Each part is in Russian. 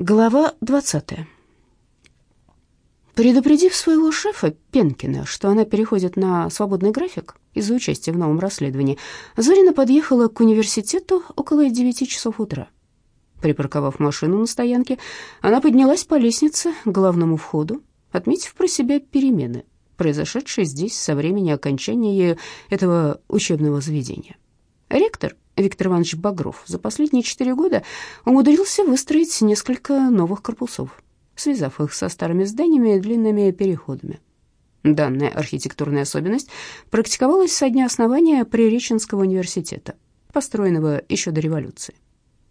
Глава 20. Предупредив своего шефа Пенкина, что она переходит на свободный график из-за участия в новом расследовании, Зорина подъехала к университету около 9 часов утра. Припарковав машину на стоянке, она поднялась по лестнице к главному входу, отметив про себя перемены, произошедшие здесь со времени окончания ею этого учебного заведения. Ректор Виктор Иванович Багров за последние четыре года умудрился выстроить несколько новых корпусов, связав их со старыми зданиями длинными переходами. Данная архитектурная особенность практиковалась со дня основания Приреченского университета, построенного еще до революции.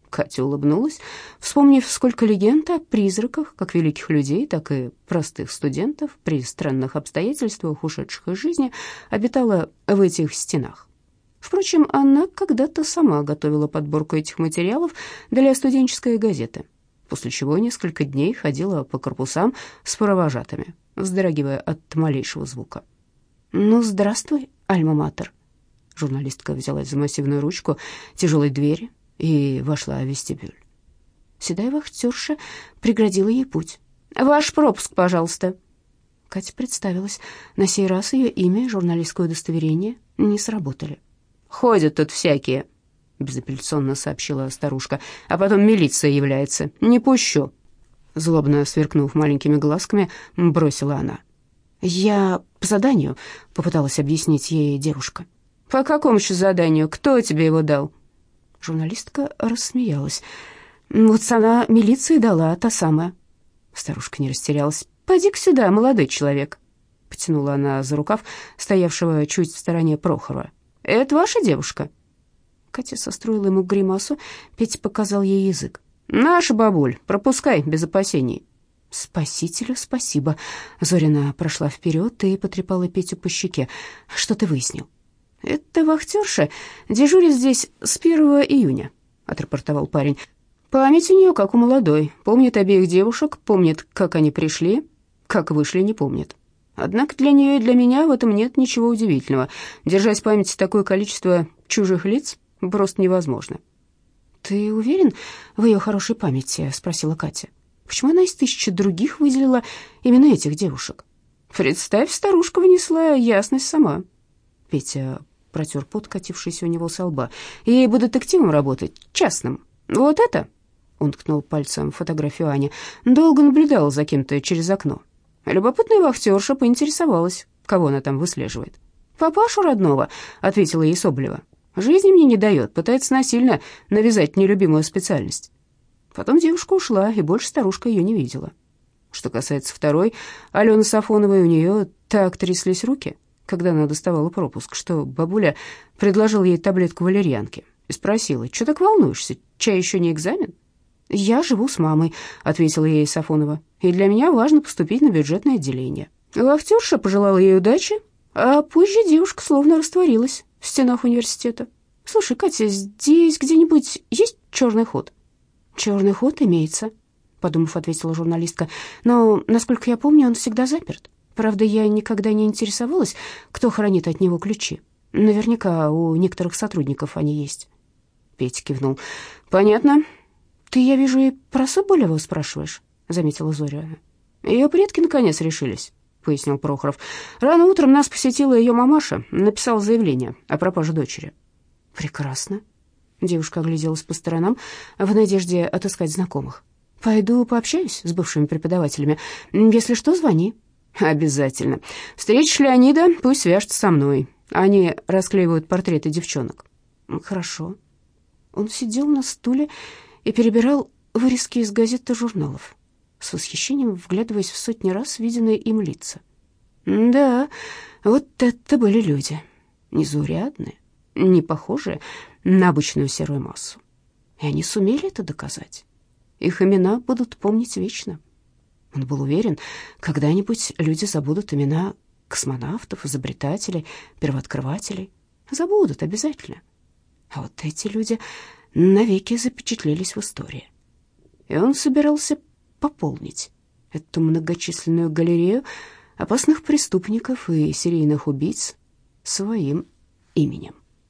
Катя улыбнулась, вспомнив, сколько легенд о призраках, как великих людей, так и простых студентов при странных обстоятельствах, ушедших из жизни, обитала в этих стенах. Впрочем, она когда-то сама готовила подборку этих материалов для студенческой газеты, после чего несколько дней ходила по корпусам с провожатыми, вздрагивая от малейшего звука. «Ну, здравствуй, Альма-Матер». Журналистка взялась за массивную ручку тяжелой двери и вошла в вестибюль. Седая вахтерша преградила ей путь. «Ваш пропуск, пожалуйста». Катя представилась. На сей раз ее имя и журналистское удостоверение не сработали. Ходят тут всякие, безапелляционно сообщила старушка. А потом милиция является. Не пущу. Злобно сверкнув маленькими глазками, бросила она. Я по заданию, попыталась объяснить ей девушка. По какому еще заданию? Кто тебе его дал? Журналистка рассмеялась. Вот она милиции дала, та самая. Старушка не растерялась. «Поди-ка сюда, молодой человек», — потянула она за рукав стоявшего чуть в стороне Прохорова. Это ваша девушка?» Катя состроила ему гримасу, Петя показал ей язык. «Наша бабуль, пропускай, без опасений». «Спасителю спасибо». Зорина прошла вперед и потрепала Петю по щеке. «Что ты выяснил?» «Это вахтерша дежурит здесь с 1 июня», — отрапортовал парень. «Память у нее как у молодой. Помнит обеих девушек, помнит, как они пришли, как вышли, не помнит. Однако для нее и для меня в этом нет ничего удивительного. Держать в памяти такое количество чужих лиц просто невозможно. «Ты уверен в ее хорошей памяти?» — спросила Катя. «Почему она из тысячи других выделила именно этих девушек?» «Представь, старушка внесла ясность сама». Петя протер пот, катившийся у него со лба. «Ей бы детективом работать, частным. Вот это...» Он ткнул пальцем фотографию Ани. «Долго наблюдал за кем-то через окно. Любопытная вахтерша поинтересовалась, кого она там выслеживает. «Папашу родного», — ответила ей Соболева. «Жизни мне не дает, пытается насильно навязать нелюбимую специальность». Потом девушка ушла, и больше старушка ее не видела. Что касается второй, Алены Сафоновой, у нее так тряслись руки, когда она доставала пропуск, что бабуля предложила ей таблетку валерьянки и спросила, «Что так волнуешься? Чай еще не экзамен?» «Я живу с мамой», — ответила ей Сафонова, «и для меня важно поступить на бюджетное отделение». Вахтерша пожелала ей удачи, а позже девушка словно растворилась в стенах университета. «Слушай, Катя, здесь где-нибудь есть черный ход?» «Черный ход имеется», — подумав, ответила журналистка. «Но, насколько я помню, он всегда заперт. Правда, я никогда не интересовалась, кто хранит от него ключи. Наверняка у некоторых сотрудников они есть». Петя кивнул. «Понятно. «Ты, я вижу, и про Соболеву спрашиваешь?» — заметила Зоря. «Ее предки наконец решились», — пояснил Прохоров. «Рано утром нас посетила ее мамаша, написала заявление о пропаже дочери». «Прекрасно». Девушка огляделась по сторонам в надежде отыскать знакомых. «Пойду пообщаюсь с бывшими преподавателями. Если что, звони». «Обязательно. Встретишь Леонида, пусть свяжется со мной. Они расклеивают портреты девчонок». «Хорошо». Он сидел на стуле и перебирал вырезки из газет и журналов, с восхищением вглядываясь в сотни раз виденные им лица. Да, вот это были люди, незаурядные, не похожие на обычную серую массу. И они сумели это доказать. Их имена будут помнить вечно. Он был уверен, когда-нибудь люди забудут имена космонавтов, изобретателей, первооткрывателей. Забудут обязательно. А вот эти люди навеки запечатлелись в истории. И он собирался пополнить эту многочисленную галерею опасных преступников и серийных убийц своим именем.